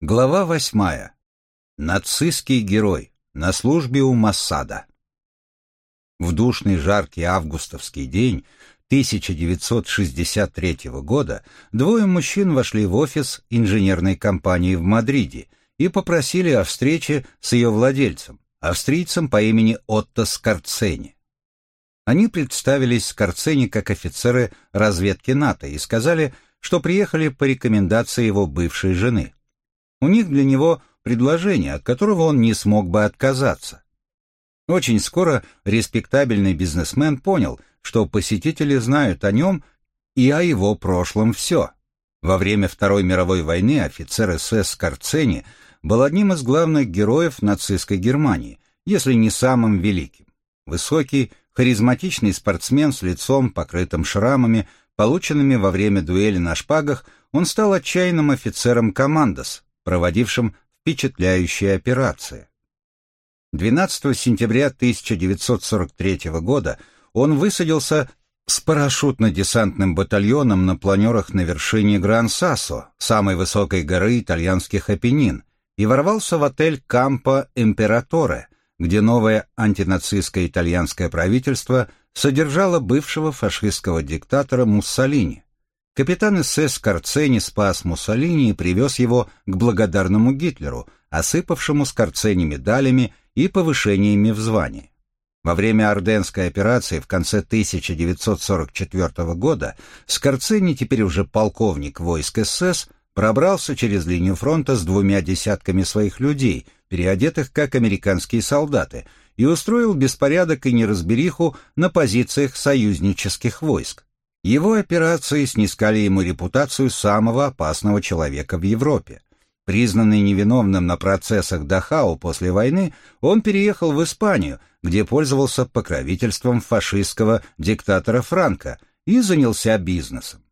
Глава восьмая. Нацистский герой на службе у Массада. В душный жаркий августовский день 1963 года двое мужчин вошли в офис инженерной компании в Мадриде и попросили о встрече с ее владельцем, австрийцем по имени Отто Скорцени. Они представились Скорцени как офицеры разведки НАТО и сказали, что приехали по рекомендации его бывшей жены – у них для него предложение, от которого он не смог бы отказаться. Очень скоро респектабельный бизнесмен понял, что посетители знают о нем и о его прошлом все. Во время Второй мировой войны офицер СС Карцени был одним из главных героев нацистской Германии, если не самым великим. Высокий, харизматичный спортсмен с лицом, покрытым шрамами, полученными во время дуэли на шпагах, он стал отчаянным офицером командос, проводившим впечатляющие операции. 12 сентября 1943 года он высадился с парашютно-десантным батальоном на планерах на вершине Гран-Сассо, самой высокой горы итальянских Апеннин, и ворвался в отель Кампо Императоре, где новое антинацистское итальянское правительство содержало бывшего фашистского диктатора Муссолини. Капитан СС Карцени спас Муссолини и привез его к благодарному Гитлеру, осыпавшему Скорцени медалями и повышениями в звании. Во время Орденской операции в конце 1944 года Скорцени, теперь уже полковник войск СС, пробрался через линию фронта с двумя десятками своих людей, переодетых как американские солдаты, и устроил беспорядок и неразбериху на позициях союзнических войск. Его операции снискали ему репутацию самого опасного человека в Европе. Признанный невиновным на процессах Дахау после войны, он переехал в Испанию, где пользовался покровительством фашистского диктатора Франка и занялся бизнесом.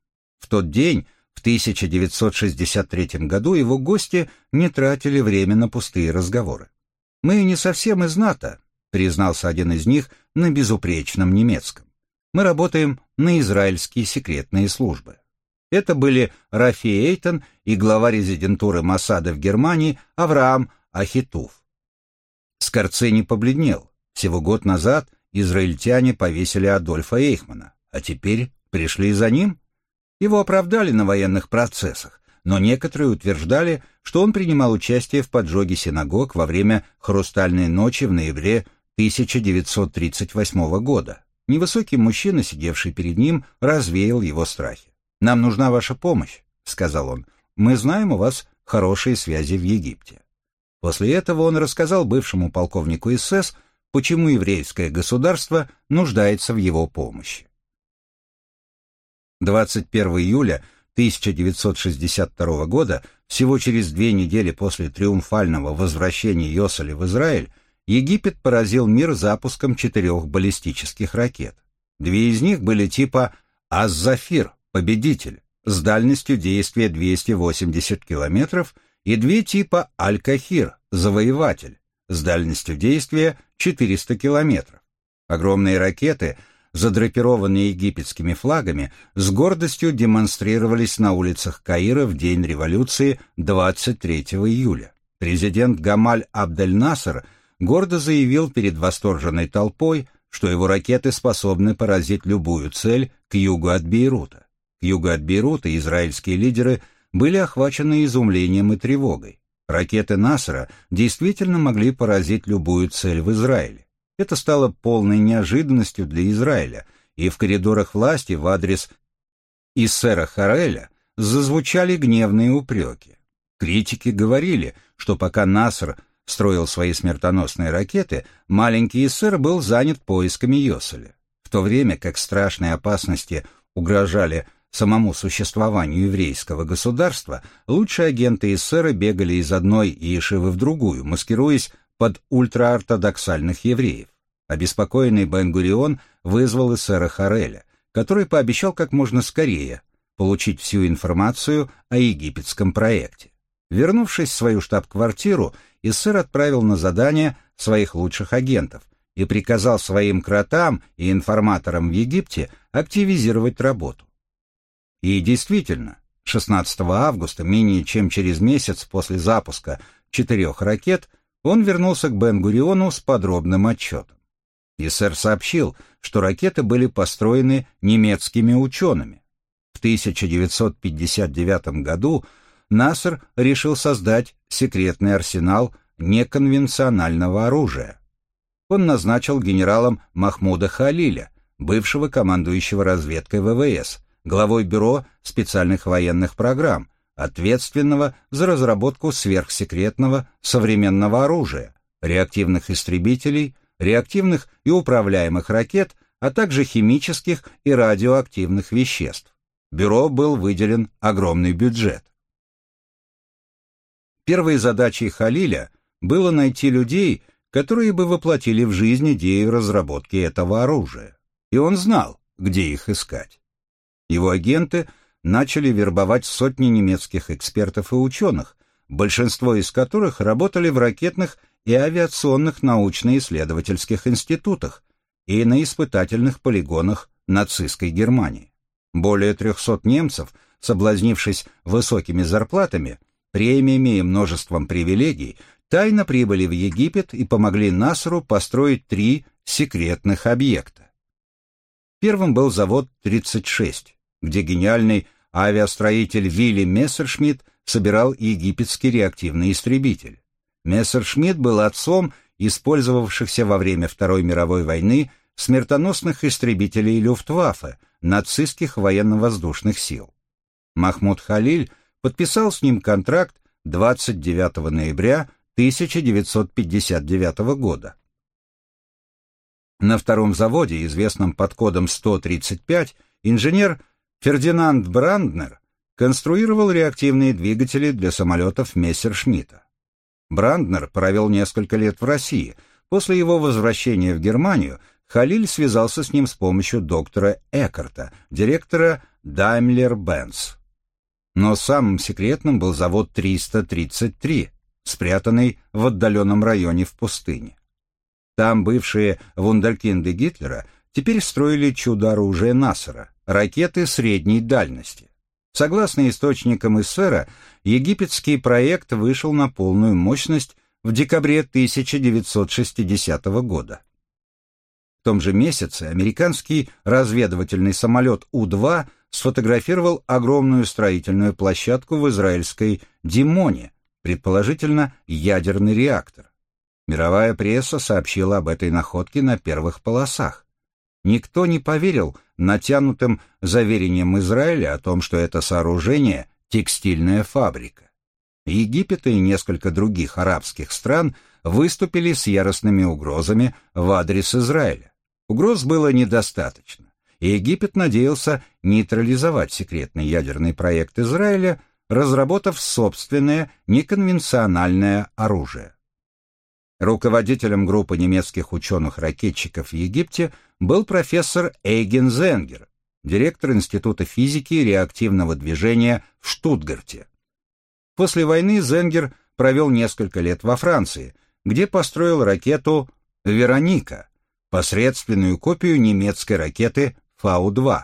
В тот день, в 1963 году, его гости не тратили время на пустые разговоры. «Мы не совсем из НАТО», — признался один из них на безупречном немецком мы работаем на израильские секретные службы. Это были Рафи Эйтон и глава резидентуры Масада в Германии Авраам Ахитуф. Скорцени побледнел. Всего год назад израильтяне повесили Адольфа Эйхмана, а теперь пришли за ним. Его оправдали на военных процессах, но некоторые утверждали, что он принимал участие в поджоге синагог во время «Хрустальной ночи» в ноябре 1938 года. Невысокий мужчина, сидевший перед ним, развеял его страхи. «Нам нужна ваша помощь», — сказал он. «Мы знаем у вас хорошие связи в Египте». После этого он рассказал бывшему полковнику СС, почему еврейское государство нуждается в его помощи. 21 июля 1962 года, всего через две недели после триумфального возвращения Йосали в Израиль, Египет поразил мир запуском четырех баллистических ракет. Две из них были типа «Аз-Зафир» — «Победитель» с дальностью действия 280 километров и две типа «Аль-Кахир» — «Завоеватель» с дальностью действия 400 километров. Огромные ракеты, задрапированные египетскими флагами, с гордостью демонстрировались на улицах Каира в день революции 23 июля. Президент Гамаль Абдель-Наср – гордо заявил перед восторженной толпой, что его ракеты способны поразить любую цель к югу от Бейрута. К югу от Бейрута израильские лидеры были охвачены изумлением и тревогой. Ракеты Насра действительно могли поразить любую цель в Израиле. Это стало полной неожиданностью для Израиля, и в коридорах власти в адрес Иссера Хареля зазвучали гневные упреки. Критики говорили, что пока Наср строил свои смертоносные ракеты, маленький сэр был занят поисками Йоселя. В то время как страшные опасности угрожали самому существованию еврейского государства, лучшие агенты эсера бегали из одной Иешивы в другую, маскируясь под ультраортодоксальных евреев. Обеспокоенный Бен-Гурион вызвал эсера Хареля, который пообещал как можно скорее получить всю информацию о египетском проекте. Вернувшись в свою штаб-квартиру, Иссер отправил на задание своих лучших агентов и приказал своим кротам и информаторам в Египте активизировать работу. И действительно, 16 августа, менее чем через месяц после запуска четырех ракет, он вернулся к Бен-Гуриону с подробным отчетом. И сэр сообщил, что ракеты были построены немецкими учеными. В 1959 году Наср решил создать секретный арсенал неконвенционального оружия. Он назначил генералом Махмуда Халиля, бывшего командующего разведкой ВВС, главой Бюро специальных военных программ, ответственного за разработку сверхсекретного современного оружия, реактивных истребителей, реактивных и управляемых ракет, а также химических и радиоактивных веществ. Бюро был выделен огромный бюджет. Первой задачей Халиля было найти людей, которые бы воплотили в жизнь идею разработки этого оружия. И он знал, где их искать. Его агенты начали вербовать сотни немецких экспертов и ученых, большинство из которых работали в ракетных и авиационных научно-исследовательских институтах и на испытательных полигонах нацистской Германии. Более 300 немцев, соблазнившись высокими зарплатами, премиями и множеством привилегий, тайно прибыли в Египет и помогли Насру построить три секретных объекта. Первым был завод 36, где гениальный авиастроитель Вилли Мессершмитт собирал египетский реактивный истребитель. Мессершмитт был отцом использовавшихся во время Второй мировой войны смертоносных истребителей Люфтваффе, нацистских военно-воздушных сил. Махмуд Халиль подписал с ним контракт 29 ноября 1959 года. На втором заводе, известном под кодом 135, инженер Фердинанд Бранднер конструировал реактивные двигатели для самолетов Мессершмитта. Бранднер провел несколько лет в России. После его возвращения в Германию Халиль связался с ним с помощью доктора Эккарта, директора Daimler-Benz. Но самым секретным был завод 333, спрятанный в отдаленном районе в пустыне. Там бывшие вундеркинды Гитлера теперь строили чудо-оружие Нассера, ракеты средней дальности. Согласно источникам из египетский проект вышел на полную мощность в декабре 1960 года. В том же месяце американский разведывательный самолет У-2 сфотографировал огромную строительную площадку в израильской Димоне, предположительно ядерный реактор. Мировая пресса сообщила об этой находке на первых полосах. Никто не поверил натянутым заверениям Израиля о том, что это сооружение – текстильная фабрика. Египет и несколько других арабских стран выступили с яростными угрозами в адрес Израиля. Угроз было недостаточно, Египет надеялся нейтрализовать секретный ядерный проект Израиля, разработав собственное неконвенциональное оружие. Руководителем группы немецких ученых-ракетчиков в Египте был профессор Эйген Зенгер, директор Института физики и реактивного движения в Штутгарте. После войны Зенгер провел несколько лет во Франции, где построил ракету «Вероника», посредственную копию немецкой ракеты Фау-2.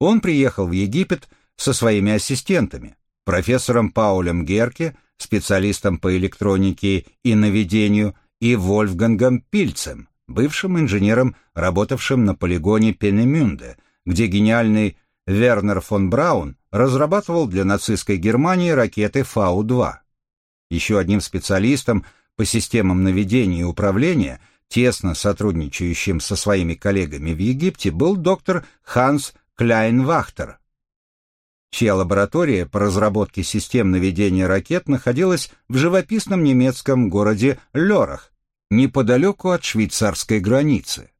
Он приехал в Египет со своими ассистентами, профессором Паулем Герке специалистом по электронике и наведению, и Вольфгангом Пильцем, бывшим инженером, работавшим на полигоне Пенемюнде, где гениальный Вернер фон Браун разрабатывал для нацистской Германии ракеты Фау-2. Еще одним специалистом по системам наведения и управления, тесно сотрудничающим со своими коллегами в Египте, был доктор Ханс Кляйнвахтер, чья лаборатория по разработке систем наведения ракет находилась в живописном немецком городе Лерах, неподалеку от швейцарской границы.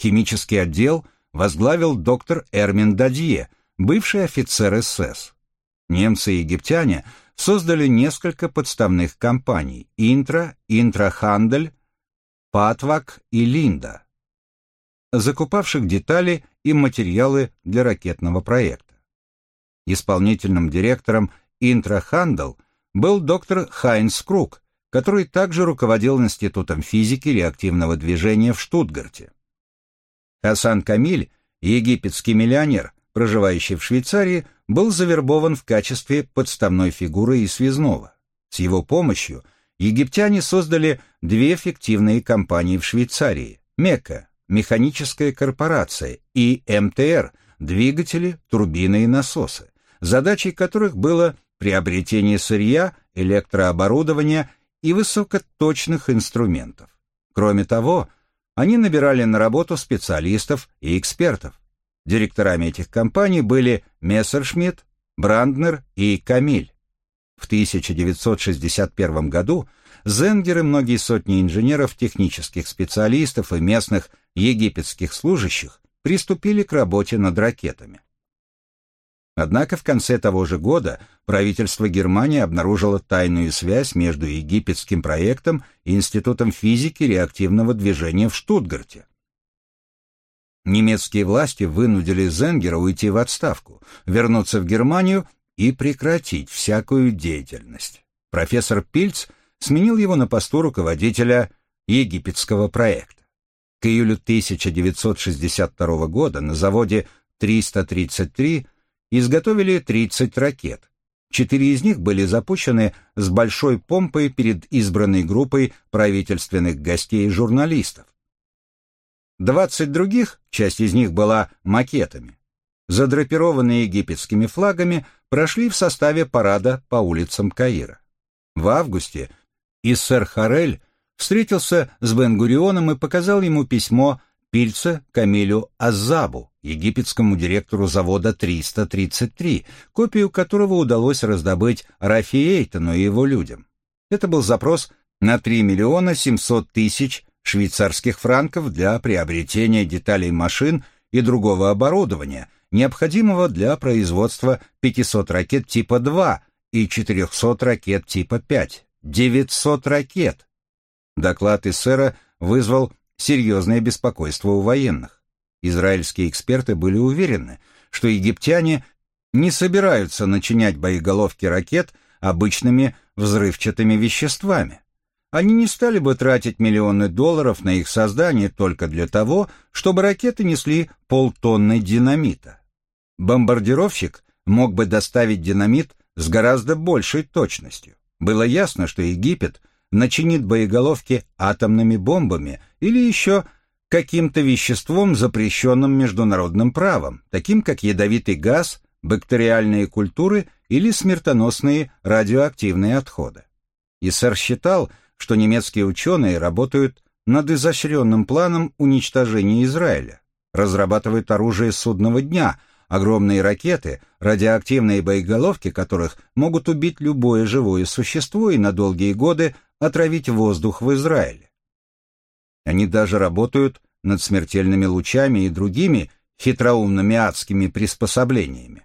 Химический отдел возглавил доктор Эрмин Дадье, бывший офицер СС. Немцы и египтяне создали несколько подставных компаний «Интра», «Интрахандель», «Патвак» и «Линда», закупавших детали и материалы для ракетного проекта. Исполнительным директором Интрахандл был доктор Хайнс Крук, который также руководил Институтом физики реактивного движения в Штутгарте. Хасан Камиль, египетский миллионер, проживающий в Швейцарии, был завербован в качестве подставной фигуры и связного. С его помощью египтяне создали две фиктивные компании в Швейцарии – Мекка, механическая корпорация, и МТР – двигатели, турбины и насосы, задачей которых было приобретение сырья, электрооборудования и высокоточных инструментов. Кроме того, они набирали на работу специалистов и экспертов. Директорами этих компаний были Мессершмитт, Бранднер и Камиль. В 1961 году Зенгер и многие сотни инженеров, технических специалистов и местных египетских служащих приступили к работе над ракетами. Однако в конце того же года правительство Германии обнаружило тайную связь между египетским проектом и Институтом физики реактивного движения в Штутгарте. Немецкие власти вынудили Зенгера уйти в отставку, вернуться в Германию и прекратить всякую деятельность. Профессор Пильц сменил его на посту руководителя египетского проекта. К июлю 1962 года на заводе 333 изготовили 30 ракет. Четыре из них были запущены с большой помпой перед избранной группой правительственных гостей и журналистов. 20 других, часть из них была макетами, задрапированные египетскими флагами, прошли в составе парада по улицам Каира. В августе Иссер Харель встретился с Бен-Гурионом и показал ему письмо Пильца Камилю Азабу, египетскому директору завода 333, копию которого удалось раздобыть Рафи Эйтону и его людям. Это был запрос на 3 миллиона 700 тысяч швейцарских франков для приобретения деталей машин и другого оборудования, необходимого для производства 500 ракет типа 2 и 400 ракет типа 5. 900 ракет! Доклад Иссера вызвал серьезное беспокойство у военных. Израильские эксперты были уверены, что египтяне не собираются начинять боеголовки ракет обычными взрывчатыми веществами. Они не стали бы тратить миллионы долларов на их создание только для того, чтобы ракеты несли полтонны динамита. Бомбардировщик мог бы доставить динамит с гораздо большей точностью. Было ясно, что Египет начинит боеголовки атомными бомбами или еще каким-то веществом, запрещенным международным правом, таким как ядовитый газ, бактериальные культуры или смертоносные радиоактивные отходы. Иссер считал, что немецкие ученые работают над изощренным планом уничтожения Израиля, разрабатывают оружие судного дня, огромные ракеты, радиоактивные боеголовки которых могут убить любое живое существо и на долгие годы отравить воздух в Израиле. Они даже работают над смертельными лучами и другими хитроумными адскими приспособлениями.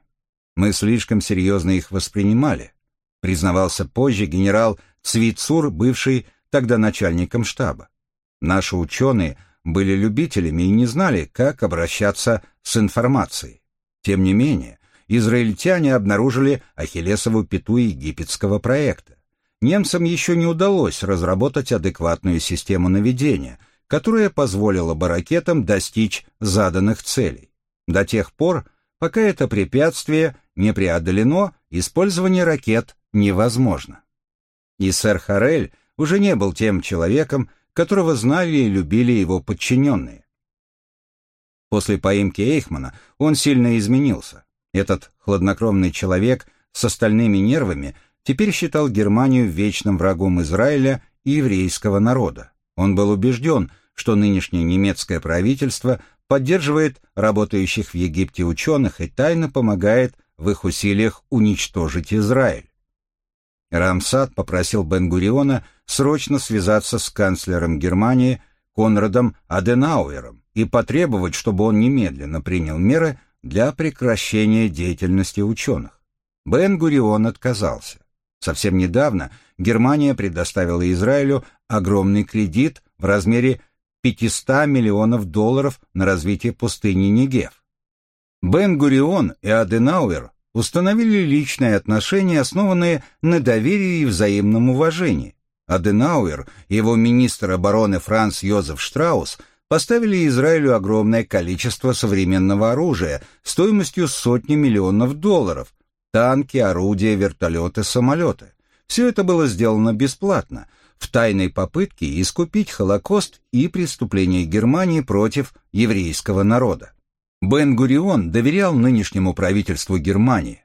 Мы слишком серьезно их воспринимали, признавался позже генерал Цвицур, бывший тогда начальником штаба. Наши ученые были любителями и не знали, как обращаться с информацией. Тем не менее, израильтяне обнаружили Ахиллесову пяту египетского проекта немцам еще не удалось разработать адекватную систему наведения, которая позволила бы ракетам достичь заданных целей. До тех пор, пока это препятствие не преодолено, использование ракет невозможно. И сэр Харель уже не был тем человеком, которого знали и любили его подчиненные. После поимки Эйхмана он сильно изменился. Этот хладнокровный человек с остальными нервами теперь считал Германию вечным врагом Израиля и еврейского народа. Он был убежден, что нынешнее немецкое правительство поддерживает работающих в Египте ученых и тайно помогает в их усилиях уничтожить Израиль. Рамсад попросил Бен-Гуриона срочно связаться с канцлером Германии Конрадом Аденауэром и потребовать, чтобы он немедленно принял меры для прекращения деятельности ученых. Бен-Гурион отказался. Совсем недавно Германия предоставила Израилю огромный кредит в размере 500 миллионов долларов на развитие пустыни Негев. Бен-Гурион и Аденауэр установили личные отношения, основанные на доверии и взаимном уважении. Аденауэр и его министр обороны Франц Йозеф Штраус поставили Израилю огромное количество современного оружия стоимостью сотни миллионов долларов, танки, орудия, вертолеты, самолеты. Все это было сделано бесплатно, в тайной попытке искупить Холокост и преступления Германии против еврейского народа. Бен-Гурион доверял нынешнему правительству Германии.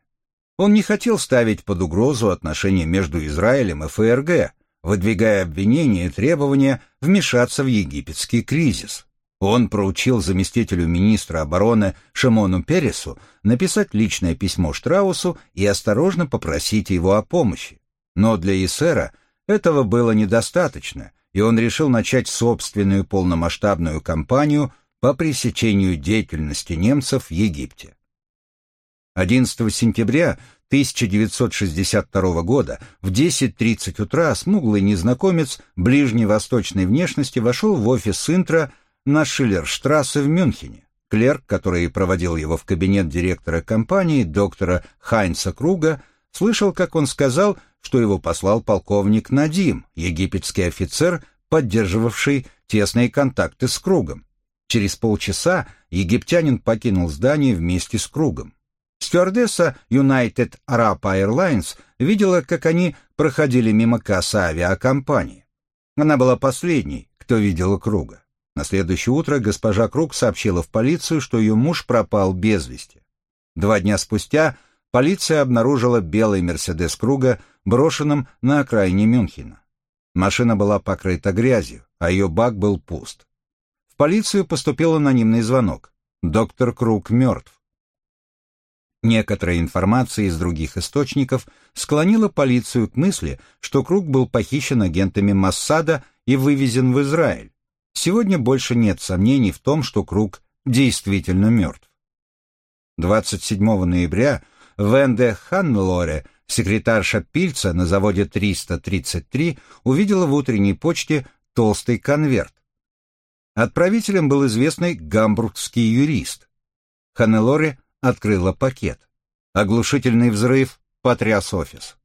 Он не хотел ставить под угрозу отношения между Израилем и ФРГ, выдвигая обвинения и требования вмешаться в египетский кризис. Он проучил заместителю министра обороны Шимону Пересу написать личное письмо Штраусу и осторожно попросить его о помощи. Но для Исера этого было недостаточно, и он решил начать собственную полномасштабную кампанию по пресечению деятельности немцев в Египте. 11 сентября 1962 года в 10.30 утра смуглый незнакомец ближневосточной внешности вошел в офис Интра на Шиллерштрассе в Мюнхене. Клерк, который проводил его в кабинет директора компании, доктора Хайнца Круга, слышал, как он сказал, что его послал полковник Надим, египетский офицер, поддерживавший тесные контакты с Кругом. Через полчаса египтянин покинул здание вместе с Кругом. Стюардесса United Arab Airlines видела, как они проходили мимо кассы авиакомпании. Она была последней, кто видела Круга. На следующее утро госпожа Круг сообщила в полицию, что ее муж пропал без вести. Два дня спустя полиция обнаружила белый «Мерседес Круга», брошенным на окраине Мюнхена. Машина была покрыта грязью, а ее бак был пуст. В полицию поступил анонимный звонок. Доктор Круг мертв. Некоторая информация из других источников склонила полицию к мысли, что Круг был похищен агентами Массада и вывезен в Израиль. Сегодня больше нет сомнений в том, что Круг действительно мертв. 27 ноября Венде Ханнелоре, секретарша Пильца на заводе 333, увидела в утренней почте толстый конверт. Отправителем был известный гамбургский юрист. Ханнелоре открыла пакет. Оглушительный взрыв потряс офис.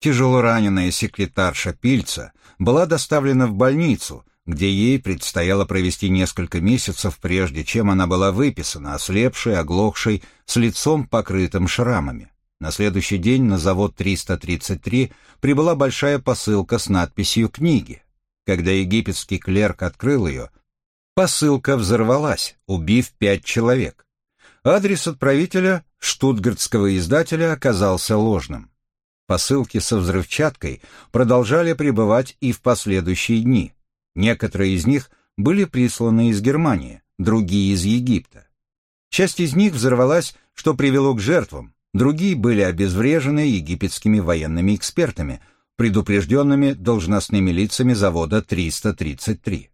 Тяжело раненая секретарша Пильца была доставлена в больницу, где ей предстояло провести несколько месяцев, прежде чем она была выписана, ослепшей, оглохшей, с лицом покрытым шрамами. На следующий день на завод 333 прибыла большая посылка с надписью «Книги». Когда египетский клерк открыл ее, посылка взорвалась, убив пять человек. Адрес отправителя, штутгартского издателя, оказался ложным. Посылки со взрывчаткой продолжали прибывать и в последующие дни. Некоторые из них были присланы из Германии, другие из Египта. Часть из них взорвалась, что привело к жертвам, другие были обезврежены египетскими военными экспертами, предупрежденными должностными лицами завода 333.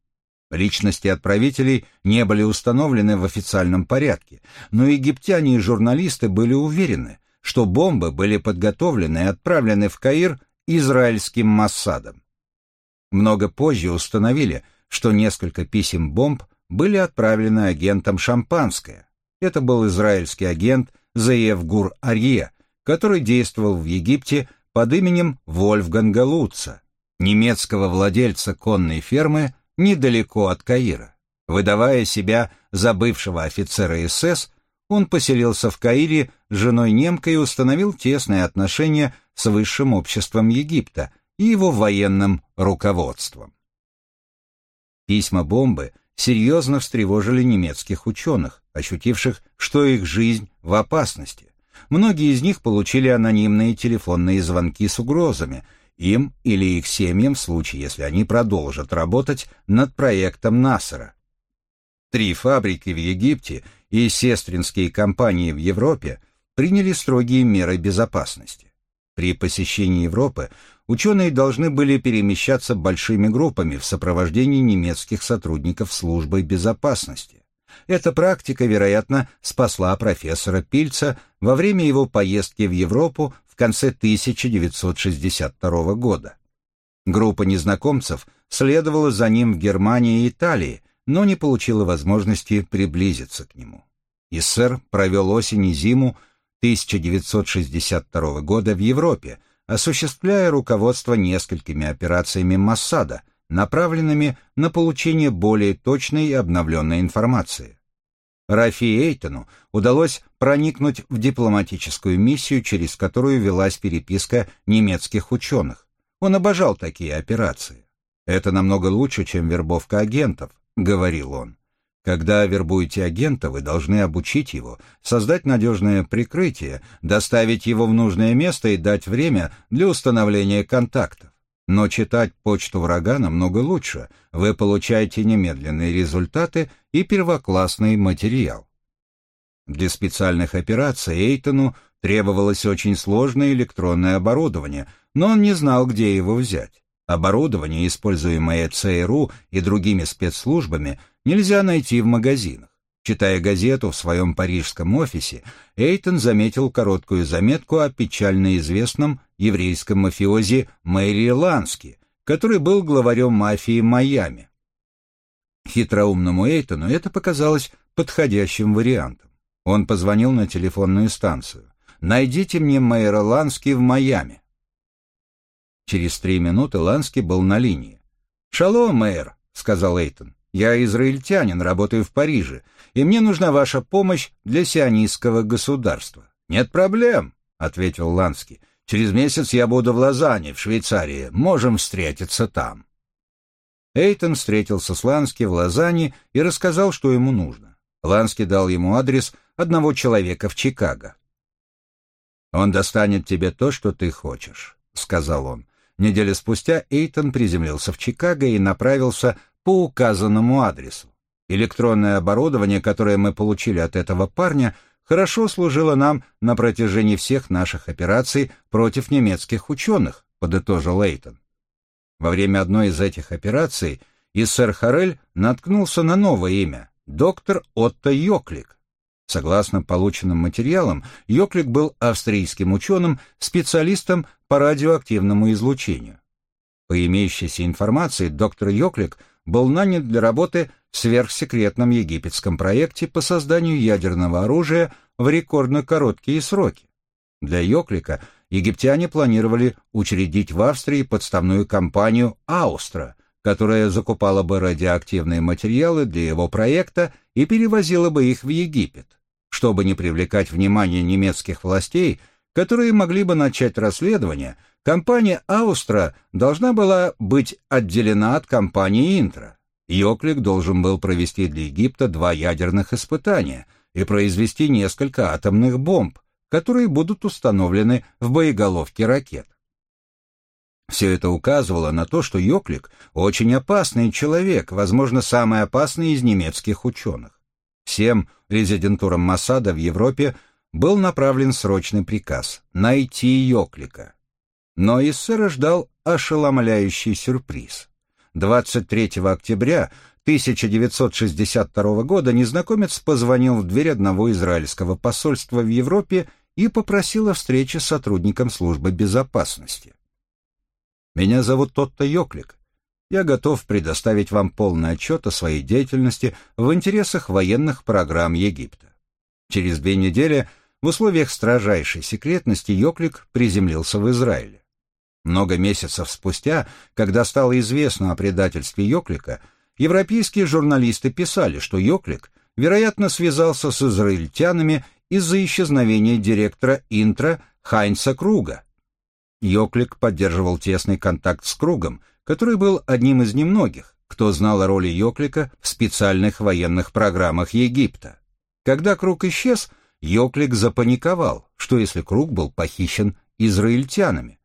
Личности отправителей не были установлены в официальном порядке, но египтяне и журналисты были уверены, что бомбы были подготовлены и отправлены в Каир израильским Моссадом. Много позже установили, что несколько писем бомб были отправлены агентом Шампанское. Это был израильский агент Заев Гур Арье, который действовал в Египте под именем Вольфганга Лутца, немецкого владельца конной фермы недалеко от Каира. Выдавая себя за бывшего офицера СС, он поселился в Каире с женой немкой и установил тесные отношения с высшим обществом Египта и его военным руководством. Письма бомбы серьезно встревожили немецких ученых, ощутивших, что их жизнь в опасности. Многие из них получили анонимные телефонные звонки с угрозами, им или их семьям в случае, если они продолжат работать над проектом Нассера. Три фабрики в Египте и сестринские компании в Европе приняли строгие меры безопасности. При посещении Европы ученые должны были перемещаться большими группами в сопровождении немецких сотрудников службы безопасности. Эта практика, вероятно, спасла профессора Пильца во время его поездки в Европу в конце 1962 года. Группа незнакомцев следовала за ним в Германии и Италии, но не получила возможности приблизиться к нему. Иссер провел осень и зиму 1962 года в Европе, осуществляя руководство несколькими операциями Моссада, направленными на получение более точной и обновленной информации. Рафи Эйтону удалось проникнуть в дипломатическую миссию, через которую велась переписка немецких ученых. Он обожал такие операции. «Это намного лучше, чем вербовка агентов», — говорил он. Когда вербуете агента, вы должны обучить его, создать надежное прикрытие, доставить его в нужное место и дать время для установления контактов. Но читать почту врага намного лучше. Вы получаете немедленные результаты и первоклассный материал. Для специальных операций Эйтону требовалось очень сложное электронное оборудование, но он не знал, где его взять. Оборудование, используемое ЦРУ и другими спецслужбами, нельзя найти в магазинах. Читая газету в своем парижском офисе, Эйтон заметил короткую заметку о печально известном еврейском мафиози Мэри Лански, который был главарем мафии Майами. Хитроумному Эйтону это показалось подходящим вариантом. Он позвонил на телефонную станцию. «Найдите мне мэра Лански в Майами». Через три минуты Лански был на линии. «Шалом, мэр», — сказал Эйтон. «Я израильтянин, работаю в Париже, и мне нужна ваша помощь для сионистского государства». «Нет проблем», — ответил Лански. «Через месяц я буду в Лозанне, в Швейцарии. Можем встретиться там». Эйтон встретился с Лански в Лозанне и рассказал, что ему нужно. Лански дал ему адрес одного человека в Чикаго. «Он достанет тебе то, что ты хочешь», — сказал он. Неделю спустя Эйтон приземлился в Чикаго и направился по указанному адресу. Электронное оборудование, которое мы получили от этого парня, хорошо служило нам на протяжении всех наших операций против немецких ученых, подытожил Эйтон. Во время одной из этих операций Иссер Харель наткнулся на новое имя — доктор Отто Йоклик. Согласно полученным материалам, Йоклик был австрийским ученым, специалистом по радиоактивному излучению. По имеющейся информации, доктор Йоклик был нанят для работы в сверхсекретном египетском проекте по созданию ядерного оружия в рекордно короткие сроки. Для Йоклика египтяне планировали учредить в Австрии подставную компанию «Аустра», которая закупала бы радиоактивные материалы для его проекта и перевозила бы их в Египет. Чтобы не привлекать внимание немецких властей, которые могли бы начать расследование, компания «Аустра» должна была быть отделена от компании «Интра». Йоклик должен был провести для Египта два ядерных испытания и произвести несколько атомных бомб, которые будут установлены в боеголовке ракет. Все это указывало на то, что Йоклик очень опасный человек, возможно, самый опасный из немецких ученых. Всем резидентурам Масада в Европе был направлен срочный приказ найти Йоклика. Но Иссера ждал ошеломляющий сюрприз. 23 октября 1962 года незнакомец позвонил в дверь одного израильского посольства в Европе и попросил о встрече с сотрудником службы безопасности. Меня зовут Тотто Йоклик. Я готов предоставить вам полный отчет о своей деятельности в интересах военных программ Египта. Через две недели в условиях строжайшей секретности Йоклик приземлился в Израиле. Много месяцев спустя, когда стало известно о предательстве Йоклика, европейские журналисты писали, что Йоклик, вероятно, связался с израильтянами из-за исчезновения директора Интра Хайнца Круга, Йоклик поддерживал тесный контакт с Кругом, который был одним из немногих, кто знал о роли Йоклика в специальных военных программах Египта. Когда Круг исчез, Йоклик запаниковал, что если Круг был похищен израильтянами.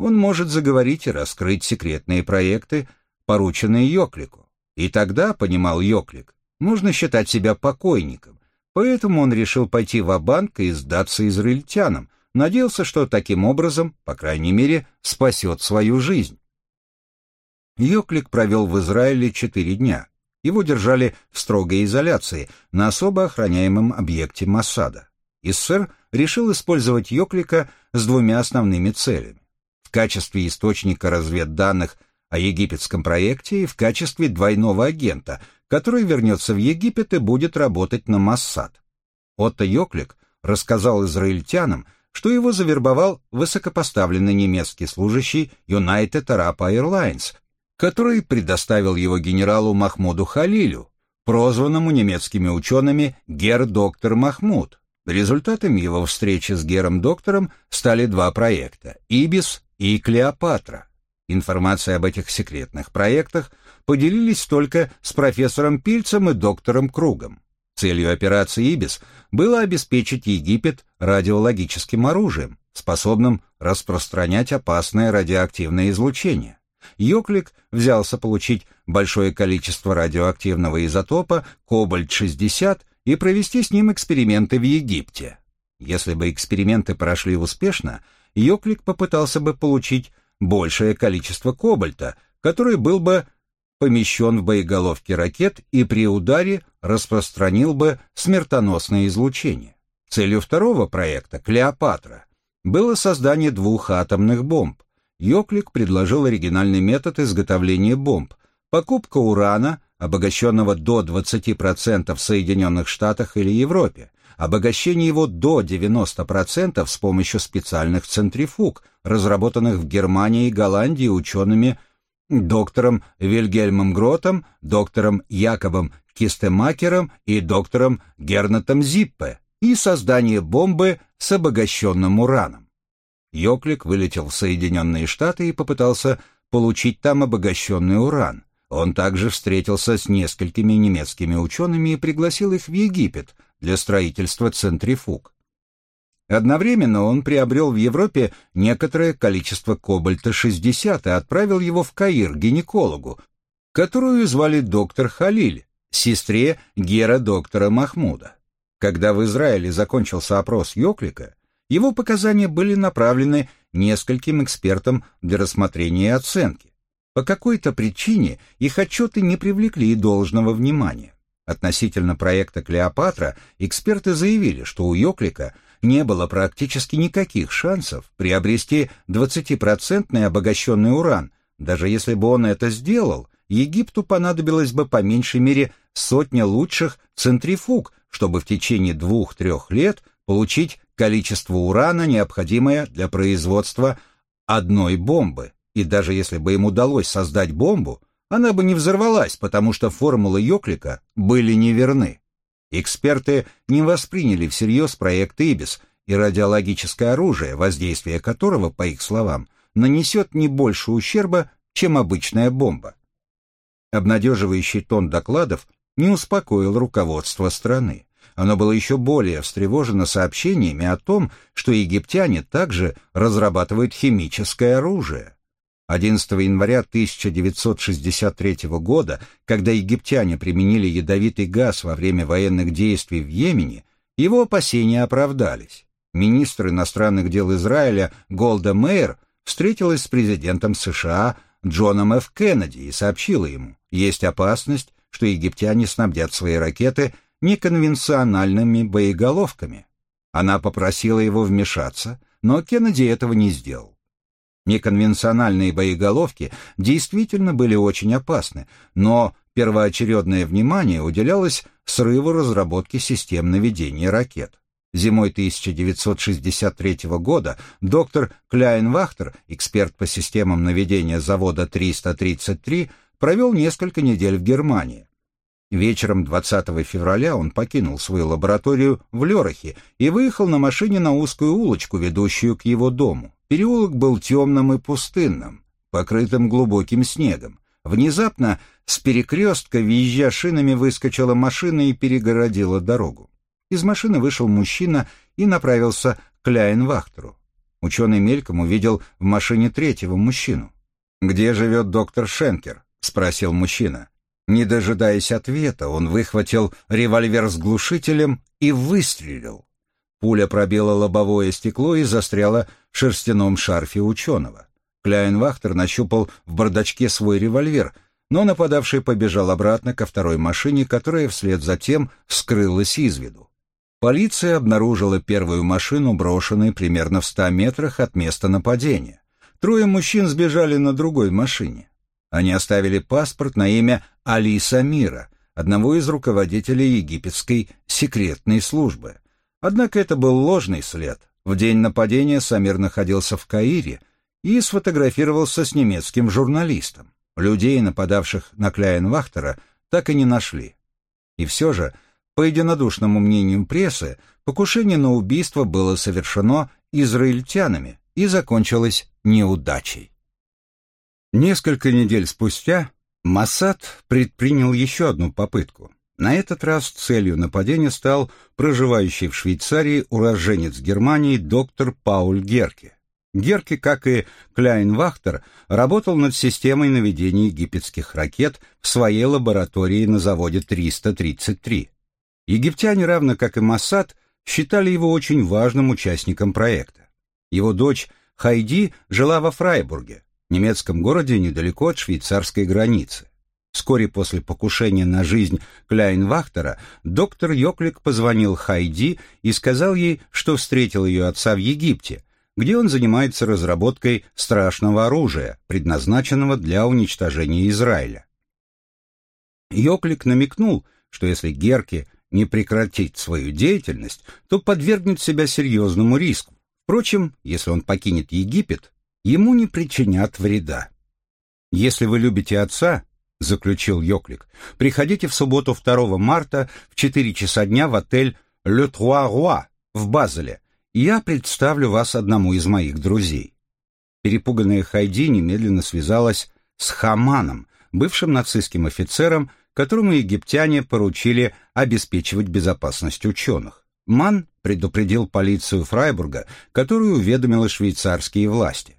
Он может заговорить и раскрыть секретные проекты, порученные Йоклику. И тогда, понимал Йоклик, нужно считать себя покойником, поэтому он решил пойти в банк и сдаться израильтянам, надеялся, что таким образом, по крайней мере, спасет свою жизнь. Йоклик провел в Израиле четыре дня. Его держали в строгой изоляции на особо охраняемом объекте Массада. Иссер решил использовать Йоклика с двумя основными целями. В качестве источника разведданных о египетском проекте и в качестве двойного агента, который вернется в Египет и будет работать на Массад. Отто Йоклик рассказал израильтянам, что его завербовал высокопоставленный немецкий служащий United Arab Airlines, который предоставил его генералу Махмуду Халилю, прозванному немецкими учеными Гер-доктор Махмуд. Результатами его встречи с Гером-доктором стали два проекта – «Ибис» и «Клеопатра». Информация об этих секретных проектах поделились только с профессором Пильцем и доктором Кругом. Целью операции «Ибис» было обеспечить Египет радиологическим оружием, способным распространять опасное радиоактивное излучение. Йоклик взялся получить большое количество радиоактивного изотопа кобальт-60 и провести с ним эксперименты в Египте. Если бы эксперименты прошли успешно, Йоклик попытался бы получить большее количество кобальта, который был бы помещен в боеголовки ракет и при ударе распространил бы смертоносное излучение. Целью второго проекта «Клеопатра» было создание двух атомных бомб. Йоклик предложил оригинальный метод изготовления бомб – покупка урана, обогащенного до 20% в Соединенных Штатах или Европе, обогащение его до 90% с помощью специальных центрифуг, разработанных в Германии и Голландии учеными доктором Вильгельмом Гротом, доктором Якобом Кистемакером и доктором Гернатом Зиппе, и создание бомбы с обогащенным ураном. Йоклик вылетел в Соединенные Штаты и попытался получить там обогащенный уран. Он также встретился с несколькими немецкими учеными и пригласил их в Египет для строительства центрифуг. Одновременно он приобрел в Европе некоторое количество кобальта-60 и отправил его в Каир гинекологу, которую звали доктор Халиль, сестре Гера доктора Махмуда. Когда в Израиле закончился опрос Йоклика, его показания были направлены нескольким экспертам для рассмотрения и оценки. По какой-то причине их отчеты не привлекли должного внимания. Относительно проекта «Клеопатра» эксперты заявили, что у Йоклика не было практически никаких шансов приобрести 20-процентный обогащенный уран. Даже если бы он это сделал, Египту понадобилось бы по меньшей мере сотня лучших центрифуг, чтобы в течение двух-трех лет получить количество урана, необходимое для производства одной бомбы. И даже если бы им удалось создать бомбу, она бы не взорвалась, потому что формулы Йоклика были неверны. Эксперты не восприняли всерьез проект «Ибис» и радиологическое оружие, воздействие которого, по их словам, нанесет не больше ущерба, чем обычная бомба. Обнадеживающий тон докладов не успокоил руководство страны. Оно было еще более встревожено сообщениями о том, что египтяне также разрабатывают химическое оружие. 11 января 1963 года, когда египтяне применили ядовитый газ во время военных действий в Йемене, его опасения оправдались. Министр иностранных дел Израиля Голда Мейер встретилась с президентом США Джоном Ф. Кеннеди и сообщила ему, есть опасность, что египтяне снабдят свои ракеты неконвенциональными боеголовками. Она попросила его вмешаться, но Кеннеди этого не сделал. Неконвенциональные боеголовки действительно были очень опасны, но первоочередное внимание уделялось срыву разработки систем наведения ракет. Зимой 1963 года доктор Кляйнвахтер, эксперт по системам наведения завода 333, провел несколько недель в Германии. Вечером 20 февраля он покинул свою лабораторию в Лерахе и выехал на машине на узкую улочку, ведущую к его дому. Переулок был темным и пустынным, покрытым глубоким снегом. Внезапно с перекрестка, визжа шинами, выскочила машина и перегородила дорогу. Из машины вышел мужчина и направился к Ляйнвахтеру. Ученый мельком увидел в машине третьего мужчину. «Где живет доктор Шенкер?» — спросил мужчина. Не дожидаясь ответа, он выхватил револьвер с глушителем и выстрелил. Пуля пробила лобовое стекло и застряла в шерстяном шарфе ученого. Кляйнвахтер нащупал в бардачке свой револьвер, но нападавший побежал обратно ко второй машине, которая вслед за тем скрылась из виду. Полиция обнаружила первую машину, брошенной примерно в ста метрах от места нападения. Трое мужчин сбежали на другой машине. Они оставили паспорт на имя Али Самира, одного из руководителей египетской секретной службы. Однако это был ложный след. В день нападения Самир находился в Каире и сфотографировался с немецким журналистом. людей, нападавших на Кляйнвахтера, так и не нашли. И все же, по единодушному мнению прессы, покушение на убийство было совершено израильтянами и закончилось неудачей. Несколько недель спустя Масад предпринял еще одну попытку. На этот раз целью нападения стал проживающий в Швейцарии уроженец Германии доктор Пауль Герке. Герке, как и Кляйнвахтер, работал над системой наведения египетских ракет в своей лаборатории на заводе 333. Египтяне, равно как и Массад, считали его очень важным участником проекта. Его дочь Хайди жила во Фрайбурге, немецком городе недалеко от швейцарской границы. Вскоре после покушения на жизнь Кляйнвахтера доктор Йоклик позвонил Хайди и сказал ей, что встретил ее отца в Египте, где он занимается разработкой страшного оружия, предназначенного для уничтожения Израиля. Йоклик намекнул, что если Герке не прекратит свою деятельность, то подвергнет себя серьезному риску. Впрочем, если он покинет Египет, ему не причинят вреда. Если вы любите отца, заключил Йоклик, приходите в субботу 2 марта в 4 часа дня в отель «Le Trois Rois» в Базеле, я представлю вас одному из моих друзей. Перепуганная Хайди немедленно связалась с Хаманом, бывшим нацистским офицером, которому египтяне поручили обеспечивать безопасность ученых. Ман предупредил полицию Фрайбурга, которую уведомила швейцарские власти.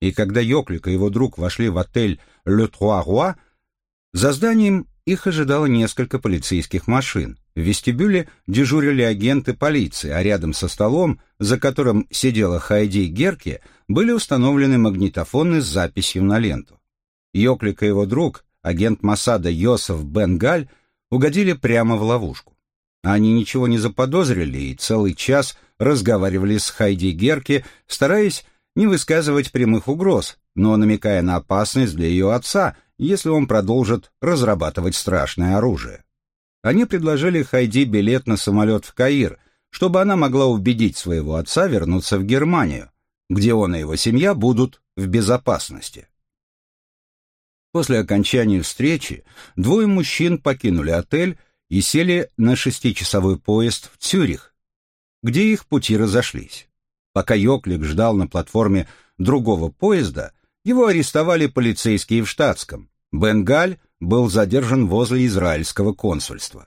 И когда Йоклик и его друг вошли в отель «Le Trois Rois», за зданием их ожидало несколько полицейских машин. В вестибюле дежурили агенты полиции, а рядом со столом, за которым сидела Хайди Герке, были установлены магнитофоны с записью на ленту. Йоклик и его друг, агент Масада Йосеф Бенгаль, угодили прямо в ловушку. Они ничего не заподозрили и целый час разговаривали с Хайди Герке, стараясь не высказывать прямых угроз, но намекая на опасность для ее отца, если он продолжит разрабатывать страшное оружие. Они предложили Хайди билет на самолет в Каир, чтобы она могла убедить своего отца вернуться в Германию, где он и его семья будут в безопасности. После окончания встречи двое мужчин покинули отель и сели на шестичасовой поезд в Цюрих, где их пути разошлись. Пока Йоклик ждал на платформе другого поезда, его арестовали полицейские в штатском. Бенгаль был задержан возле израильского консульства.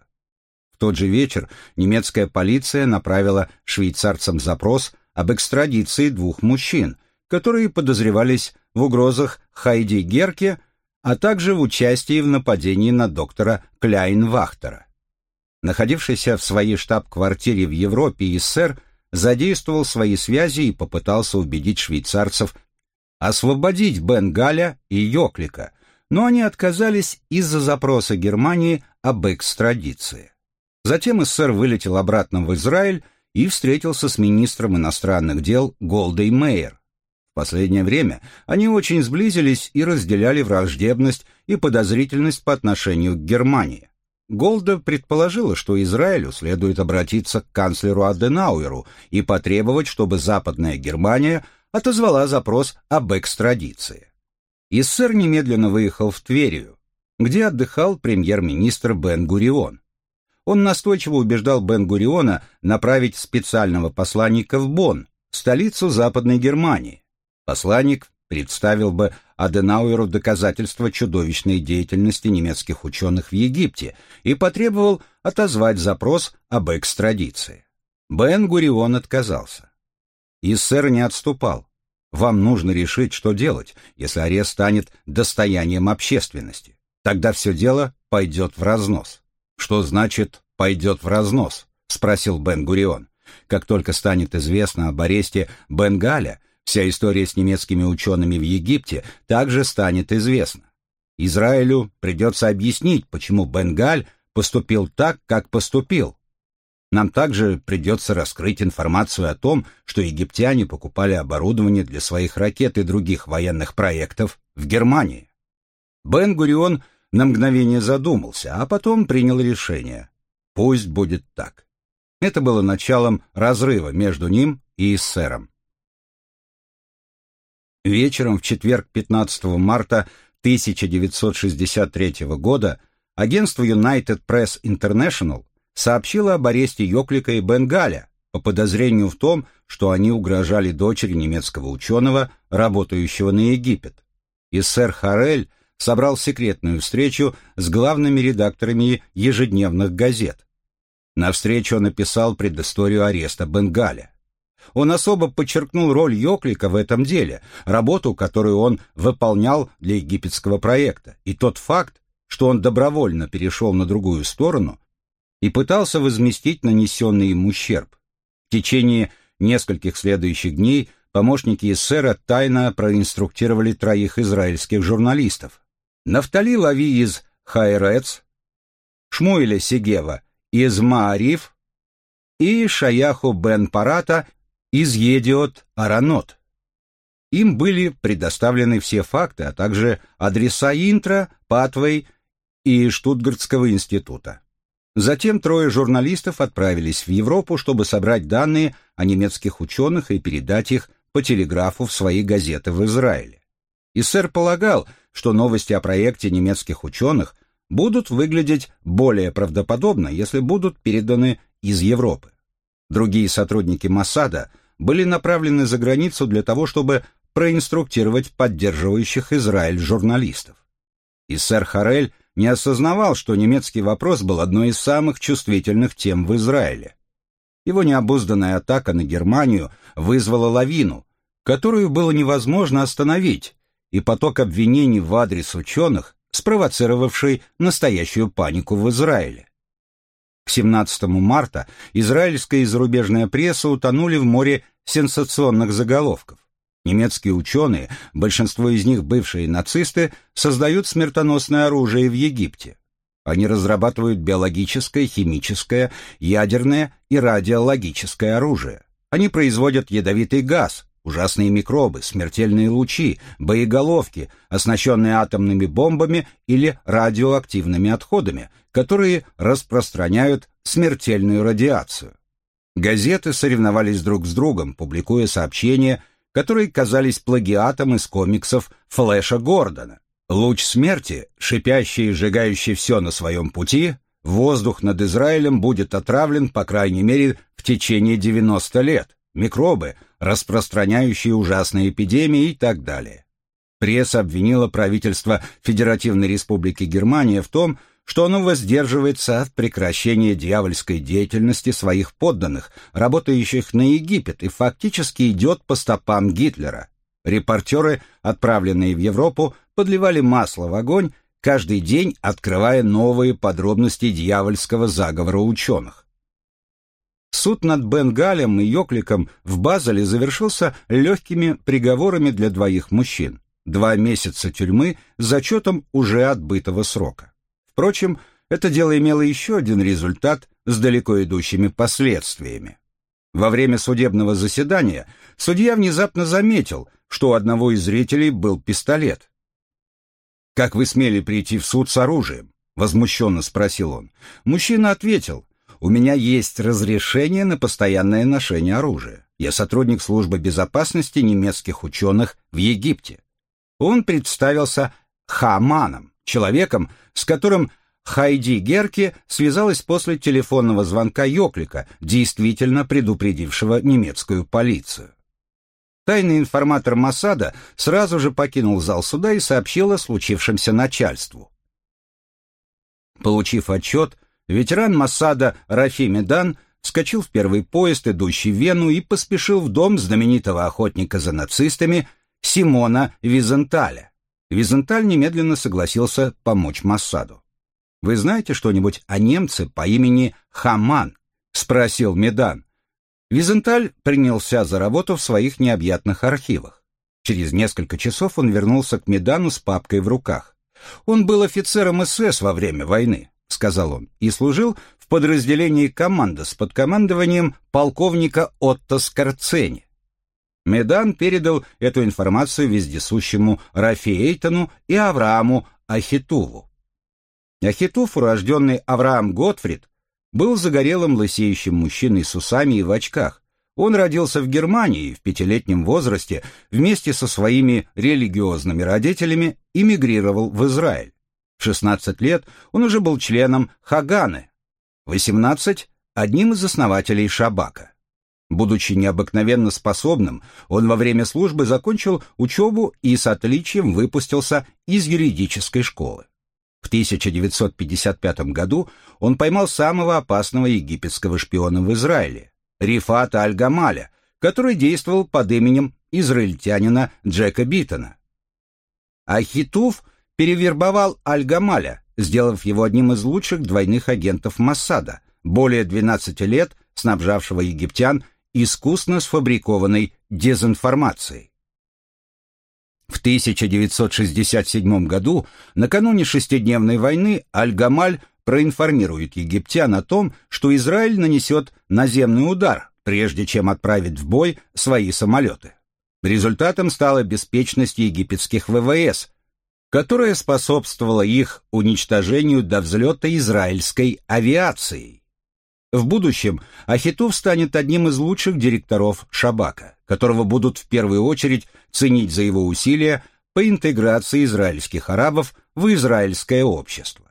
В тот же вечер немецкая полиция направила швейцарцам запрос об экстрадиции двух мужчин, которые подозревались в угрозах Хайди Герке а также в участии в нападении на доктора Кляйнвахтера. Находившийся в своей штаб-квартире в Европе ИССР задействовал свои связи и попытался убедить швейцарцев освободить Бенгаля и Йоклика, но они отказались из-за запроса Германии об экстрадиции. Затем СССР вылетел обратно в Израиль и встретился с министром иностранных дел Голдой Мейер, последнее время они очень сблизились и разделяли враждебность и подозрительность по отношению к Германии. Голда предположила, что Израилю следует обратиться к канцлеру Аденауэру и потребовать, чтобы Западная Германия отозвала запрос об экстрадиции. Иссер немедленно выехал в Тверию, где отдыхал премьер-министр Бен-Гурион. Он настойчиво убеждал Бен-Гуриона направить специального посланника в Бонн, столицу Западной Германии, Посланник представил бы Аденауэру доказательства чудовищной деятельности немецких ученых в Египте и потребовал отозвать запрос об экстрадиции. Бен-Гурион отказался. Иссер не отступал. Вам нужно решить, что делать, если арест станет достоянием общественности. Тогда все дело пойдет в разнос. Что значит «пойдет в разнос»? — спросил Бен-Гурион. Как только станет известно об аресте Бенгаля, Вся история с немецкими учеными в Египте также станет известна. Израилю придется объяснить, почему Бенгаль поступил так, как поступил. Нам также придется раскрыть информацию о том, что египтяне покупали оборудование для своих ракет и других военных проектов в Германии. Бен-Гурион на мгновение задумался, а потом принял решение. Пусть будет так. Это было началом разрыва между ним и эсером. Вечером в четверг 15 марта 1963 года агентство United Press International сообщило об аресте Йоклика и Бенгаля по подозрению в том, что они угрожали дочери немецкого ученого, работающего на Египет. И сэр Харель собрал секретную встречу с главными редакторами ежедневных газет. На встречу он написал предысторию ареста Бенгаля. Он особо подчеркнул роль Йоклика в этом деле, работу, которую он выполнял для египетского проекта, и тот факт, что он добровольно перешел на другую сторону и пытался возместить нанесенный им ущерб. В течение нескольких следующих дней помощники эсера тайно проинструктировали троих израильских журналистов. Нафтали Лави из Хайрец, Шмуэля Сегева из Маариф и Шаяху бен Парата из Едиот Аранот. Им были предоставлены все факты, а также адреса Интра, Патвей и Штутгартского института. Затем трое журналистов отправились в Европу, чтобы собрать данные о немецких ученых и передать их по телеграфу в свои газеты в Израиле. И сэр полагал, что новости о проекте немецких ученых будут выглядеть более правдоподобно, если будут переданы из Европы. Другие сотрудники Моссада были направлены за границу для того, чтобы проинструктировать поддерживающих Израиль журналистов. И сэр Харель не осознавал, что немецкий вопрос был одной из самых чувствительных тем в Израиле. Его необузданная атака на Германию вызвала лавину, которую было невозможно остановить, и поток обвинений в адрес ученых, спровоцировавший настоящую панику в Израиле. К 17 марта израильская и зарубежная пресса утонули в море сенсационных заголовков. Немецкие ученые, большинство из них бывшие нацисты, создают смертоносное оружие в Египте. Они разрабатывают биологическое, химическое, ядерное и радиологическое оружие. Они производят ядовитый газ, ужасные микробы, смертельные лучи, боеголовки, оснащенные атомными бомбами или радиоактивными отходами, которые распространяют смертельную радиацию. Газеты соревновались друг с другом, публикуя сообщения, которые казались плагиатом из комиксов Флэша Гордона. Луч смерти, шипящий и сжигающий все на своем пути, воздух над Израилем будет отравлен, по крайней мере, в течение 90 лет. Микробы, распространяющие ужасные эпидемии и так далее. Пресса обвинила правительство Федеративной Республики Германия в том, что оно воздерживается от прекращения дьявольской деятельности своих подданных, работающих на Египет, и фактически идет по стопам Гитлера. Репортеры, отправленные в Европу, подливали масло в огонь, каждый день открывая новые подробности дьявольского заговора ученых. Суд над Бенгалем и Йокликом в Базеле завершился легкими приговорами для двоих мужчин. Два месяца тюрьмы с зачетом уже отбытого срока. Впрочем, это дело имело еще один результат с далеко идущими последствиями. Во время судебного заседания судья внезапно заметил, что у одного из зрителей был пистолет. «Как вы смели прийти в суд с оружием?» — возмущенно спросил он. Мужчина ответил, у меня есть разрешение на постоянное ношение оружия. Я сотрудник службы безопасности немецких ученых в Египте. Он представился Хаманом, человеком, с которым Хайди Герки связалась после телефонного звонка Йоклика, действительно предупредившего немецкую полицию. Тайный информатор Масада сразу же покинул зал суда и сообщил о случившемся начальству. Получив отчет, Ветеран Массада Рафи Медан вскочил в первый поезд, идущий в Вену, и поспешил в дом знаменитого охотника за нацистами Симона Визенталя. Визенталь немедленно согласился помочь Массаду. «Вы знаете что-нибудь о немце по имени Хаман?» — спросил Медан. Визенталь принялся за работу в своих необъятных архивах. Через несколько часов он вернулся к Медану с папкой в руках. Он был офицером СС во время войны. — сказал он, — и служил в подразделении командос под командованием полковника Отто Скорцени. Медан передал эту информацию вездесущему Рафи Эйтону и Аврааму Ахитуву. Ахитув, урожденный Авраам Готфрид, был загорелым лысеющим мужчиной с усами и в очках. Он родился в Германии в пятилетнем возрасте вместе со своими религиозными родителями эмигрировал в Израиль. В 16 лет он уже был членом Хаганы, 18 – одним из основателей Шабака. Будучи необыкновенно способным, он во время службы закончил учебу и с отличием выпустился из юридической школы. В 1955 году он поймал самого опасного египетского шпиона в Израиле, Рифата Аль-Гамаля, который действовал под именем израильтянина Джека Биттона. Ахитуф перевербовал Аль-Гамаля, сделав его одним из лучших двойных агентов Массада, более 12 лет снабжавшего египтян искусно сфабрикованной дезинформацией. В 1967 году, накануне шестидневной войны, Аль-Гамаль проинформирует египтян о том, что Израиль нанесет наземный удар, прежде чем отправить в бой свои самолеты. Результатом стала беспечность египетских ВВС, которая способствовала их уничтожению до взлета израильской авиацией. В будущем Ахитув станет одним из лучших директоров Шабака, которого будут в первую очередь ценить за его усилия по интеграции израильских арабов в израильское общество.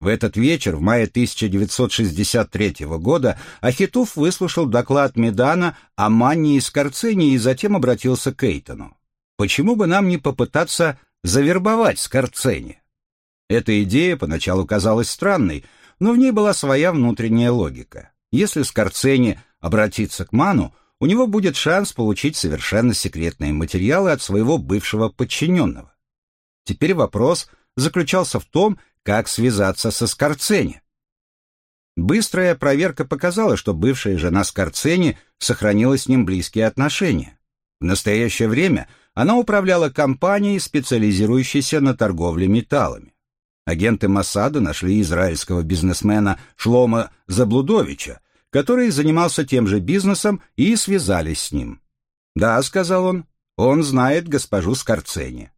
В этот вечер, в мае 1963 года, Ахитуф выслушал доклад Медана о мании и Скорцене и затем обратился к Эйтону. «Почему бы нам не попытаться завербовать Скорцене?» Эта идея поначалу казалась странной, но в ней была своя внутренняя логика. Если Скорцени обратится к Ману, у него будет шанс получить совершенно секретные материалы от своего бывшего подчиненного. Теперь вопрос заключался в том, как связаться со Скорцени. Быстрая проверка показала, что бывшая жена Скорцени сохранила с ним близкие отношения. В настоящее время она управляла компанией, специализирующейся на торговле металлами. Агенты Масада нашли израильского бизнесмена Шлома Заблудовича, который занимался тем же бизнесом, и связались с ним. «Да», — сказал он, — «он знает госпожу Скорцени».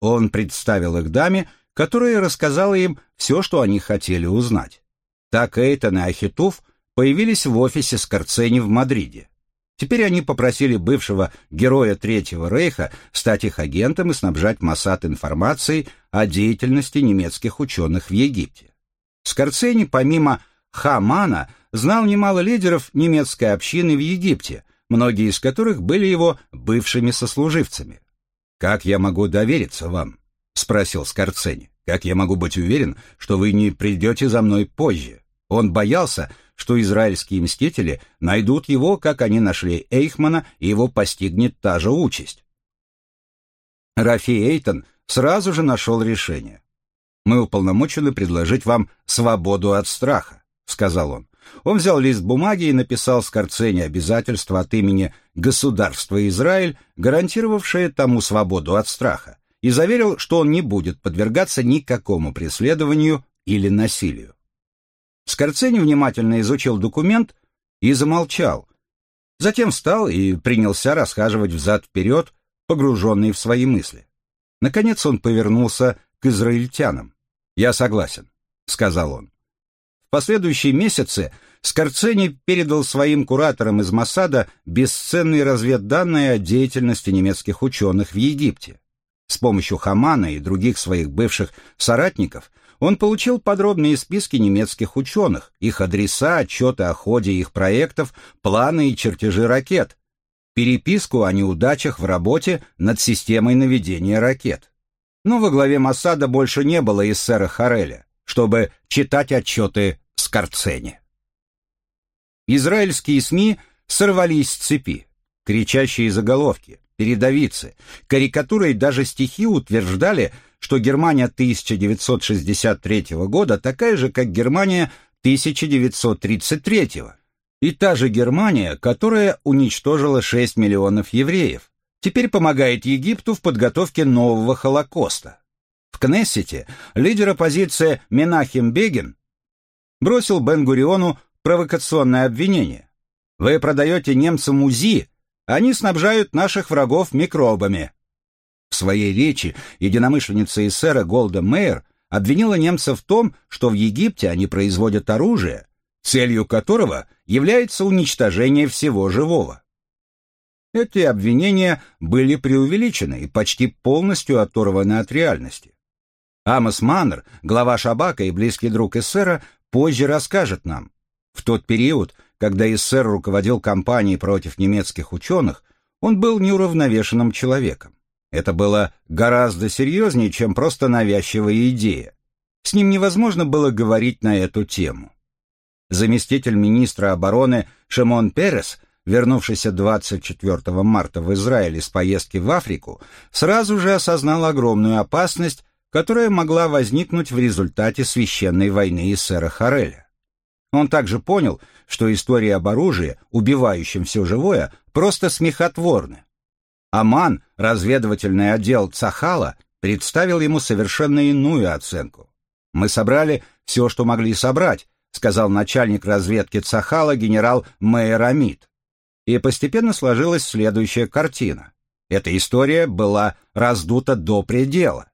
Он представил их даме, которая рассказала им все, что они хотели узнать. Так Эйтон и Ахитуф появились в офисе Скорцени в Мадриде. Теперь они попросили бывшего героя Третьего Рейха стать их агентом и снабжать Моссад информацией о деятельности немецких ученых в Египте. Скорцени, помимо Хамана, знал немало лидеров немецкой общины в Египте, многие из которых были его бывшими сослуживцами. «Как я могу довериться вам?» — спросил Скорцени. «Как я могу быть уверен, что вы не придете за мной позже?» Он боялся, что израильские мстители найдут его, как они нашли Эйхмана, и его постигнет та же участь. Рафи Эйтон сразу же нашел решение. «Мы уполномочены предложить вам свободу от страха», — сказал он. Он взял лист бумаги и написал Скорцене обязательство от имени государства Израиль, гарантировавшее тому свободу от страха, и заверил, что он не будет подвергаться никакому преследованию или насилию. Скорцени внимательно изучил документ и замолчал. Затем встал и принялся расхаживать взад-вперед, погруженный в свои мысли. Наконец он повернулся к израильтянам. «Я согласен», — сказал он. В последующие месяцы Скорцени передал своим кураторам из Масада бесценные разведданные о деятельности немецких ученых в Египте. С помощью Хамана и других своих бывших соратников – он получил подробные списки немецких ученых, их адреса, отчеты о ходе их проектов, планы и чертежи ракет, переписку о неудачах в работе над системой наведения ракет. Но во главе Моссада больше не было эсера Хареля, чтобы читать отчеты Скорцени. Израильские СМИ сорвались с цепи. Кричащие заголовки, передовицы, карикатуры и даже стихи утверждали, что Германия 1963 года такая же, как Германия 1933 и та же Германия, которая уничтожила 6 миллионов евреев, теперь помогает Египту в подготовке нового Холокоста. В Кнессете лидер оппозиции Менахем Бегин бросил Бен-Гуриону провокационное обвинение. «Вы продаете немцам УЗИ, они снабжают наших врагов микробами. В своей речи единомышленница эсера Голда Мейер обвинила немцев в том, что в Египте они производят оружие, целью которого является уничтожение всего живого. Эти обвинения были преувеличены и почти полностью оторваны от реальности. Амос Маннер, глава Шабака и близкий друг эсера, позже расскажет нам. В тот период, когда эсер руководил кампанией против немецких ученых, он был неуравновешенным человеком. Это было гораздо серьезнее, чем просто навязчивая идея. С ним невозможно было говорить на эту тему. Заместитель министра обороны Шимон Перес, вернувшийся 24 марта в Израиль из поездки в Африку, сразу же осознал огромную опасность, которая могла возникнуть в результате священной войны Иссера Хареля. Он также понял, что истории об оружии, убивающем все живое, просто смехотворны. Аман, разведывательный отдел Цахала, представил ему совершенно иную оценку. «Мы собрали все, что могли собрать», сказал начальник разведки Цахала генерал Мэйр Амид. И постепенно сложилась следующая картина. Эта история была раздута до предела.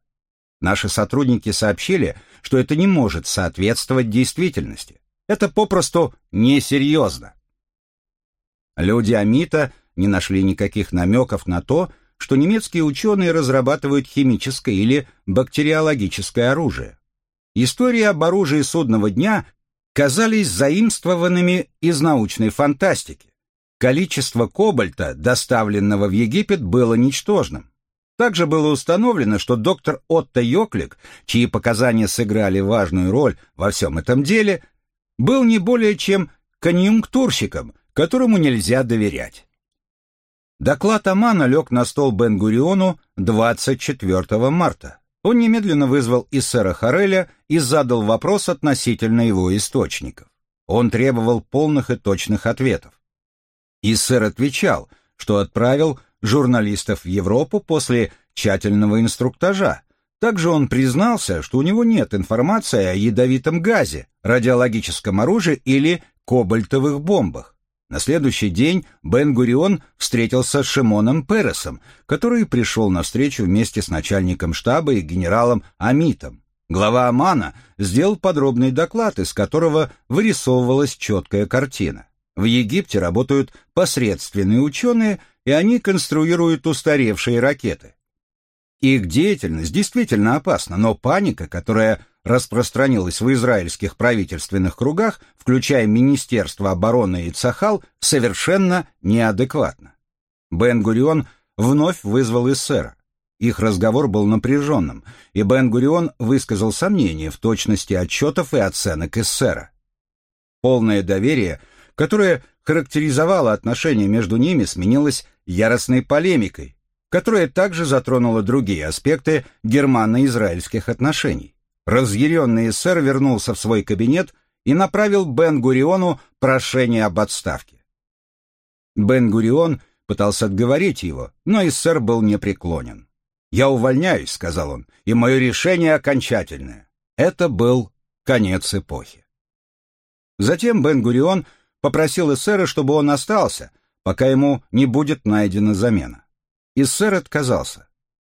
Наши сотрудники сообщили, что это не может соответствовать действительности. Это попросту несерьезно. Люди Амита не нашли никаких намеков на то, что немецкие ученые разрабатывают химическое или бактериологическое оружие. Истории об оружии судного дня казались заимствованными из научной фантастики. Количество кобальта, доставленного в Египет, было ничтожным. Также было установлено, что доктор Отто Йоклик, чьи показания сыграли важную роль во всем этом деле, был не более чем конъюнктурщиком, которому нельзя доверять. Доклад Амана лег на стол Бен-Гуриону 24 марта. Он немедленно вызвал Иссера Хареля и задал вопрос относительно его источников. Он требовал полных и точных ответов. Иссер отвечал, что отправил журналистов в Европу после тщательного инструктажа. Также он признался, что у него нет информации о ядовитом газе, радиологическом оружии или кобальтовых бомбах. На следующий день Бен-Гурион встретился с Шимоном Пересом, который пришел на встречу вместе с начальником штаба и генералом Амитом. Глава Амана сделал подробный доклад, из которого вырисовывалась четкая картина. В Египте работают посредственные ученые, и они конструируют устаревшие ракеты. Их деятельность действительно опасна, но паника, которая распространилась в израильских правительственных кругах, включая Министерство обороны и Цахал, совершенно неадекватна. Бен-Гурион вновь вызвал эсера. Их разговор был напряженным, и Бен-Гурион высказал сомнения в точности отчетов и оценок эсера. Полное доверие, которое характеризовало отношения между ними, сменилось яростной полемикой, которая также затронула другие аспекты германо-израильских отношений. Разъяренный эсер вернулся в свой кабинет и направил Бен-Гуриону прошение об отставке. Бен-Гурион пытался отговорить его, но эсер был непреклонен. «Я увольняюсь», — сказал он, — «и мое решение окончательное». Это был конец эпохи. Затем Бен-Гурион попросил эсера, чтобы он остался, пока ему не будет найдена замена. Эсер отказался.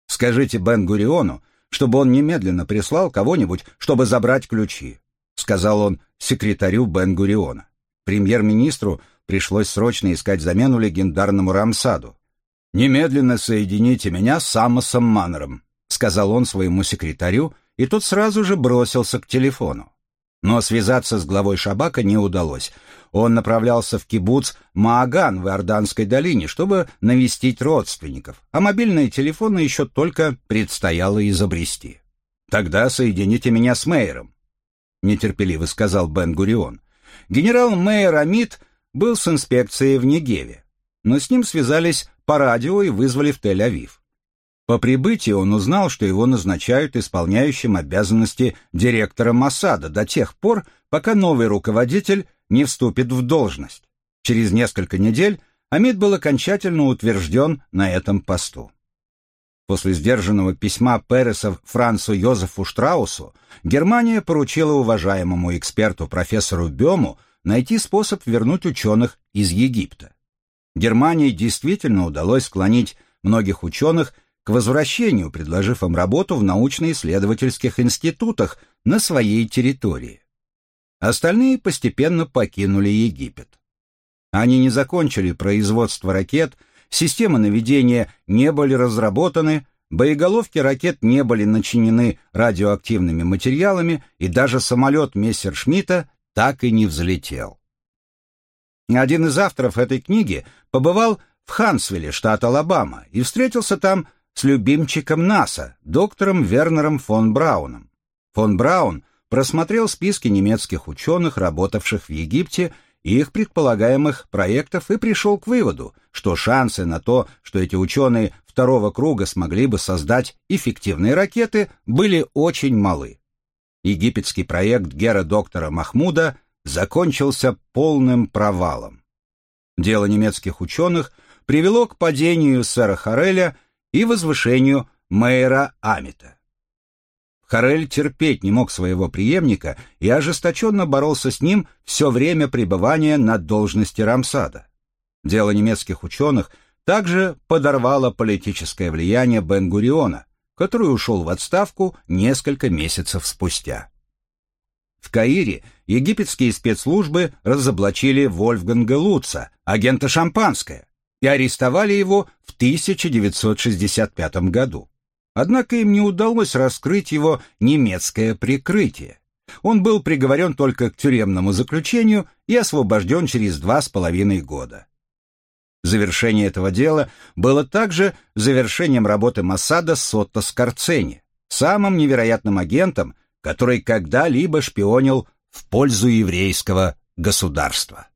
«Скажите Бен-Гуриону, чтобы он немедленно прислал кого-нибудь, чтобы забрать ключи», сказал он секретарю Бен-Гуриона. Премьер-министру пришлось срочно искать замену легендарному Рамсаду. «Немедленно соедините меня с Амосом Маннером», сказал он своему секретарю, и тот сразу же бросился к телефону. Но связаться с главой Шабака не удалось. Он направлялся в кибуц Мааган в Иорданской долине, чтобы навестить родственников, а мобильные телефоны еще только предстояло изобрести. «Тогда соедините меня с Мейером», — нетерпеливо сказал Бен-Гурион. Генерал Мейер Амид был с инспекцией в Негеве, но с ним связались по радио и вызвали в Тель-Авив. По прибытии он узнал, что его назначают исполняющим обязанности директора Масада до тех пор, пока новый руководитель не вступит в должность. Через несколько недель Амид был окончательно утвержден на этом посту. После сдержанного письма Переса Францу Йозефу Штраусу Германия поручила уважаемому эксперту профессору Бему найти способ вернуть ученых из Египта. Германии действительно удалось склонить многих ученых к возвращению, предложив им работу в научно-исследовательских институтах на своей территории. Остальные постепенно покинули Египет. Они не закончили производство ракет, системы наведения не были разработаны, боеголовки ракет не были начинены радиоактивными материалами, и даже самолет Мессершмитта так и не взлетел. Один из авторов этой книги побывал в Хансвилле, штат Алабама, и встретился там с любимчиком НАСА, доктором Вернером фон Брауном. Фон Браун просмотрел списки немецких ученых, работавших в Египте, и их предполагаемых проектов и пришел к выводу, что шансы на то, что эти ученые второго круга смогли бы создать эффективные ракеты, были очень малы. Египетский проект Гера доктора Махмуда закончился полным провалом. Дело немецких ученых привело к падению сэра Хареля и возвышению мэра Амита. Харель терпеть не мог своего преемника и ожесточенно боролся с ним все время пребывания на должности Рамсада. Дело немецких ученых также подорвало политическое влияние Бен-Гуриона, который ушел в отставку несколько месяцев спустя. В Каире египетские спецслужбы разоблачили Вольфганга Луца, агента Шампанское, и арестовали его в 1965 году. Однако им не удалось раскрыть его немецкое прикрытие. Он был приговорен только к тюремному заключению и освобожден через два с половиной года. Завершение этого дела было также завершением работы Моссада с Отто Скорцени, самым невероятным агентом, который когда-либо шпионил в пользу еврейского государства.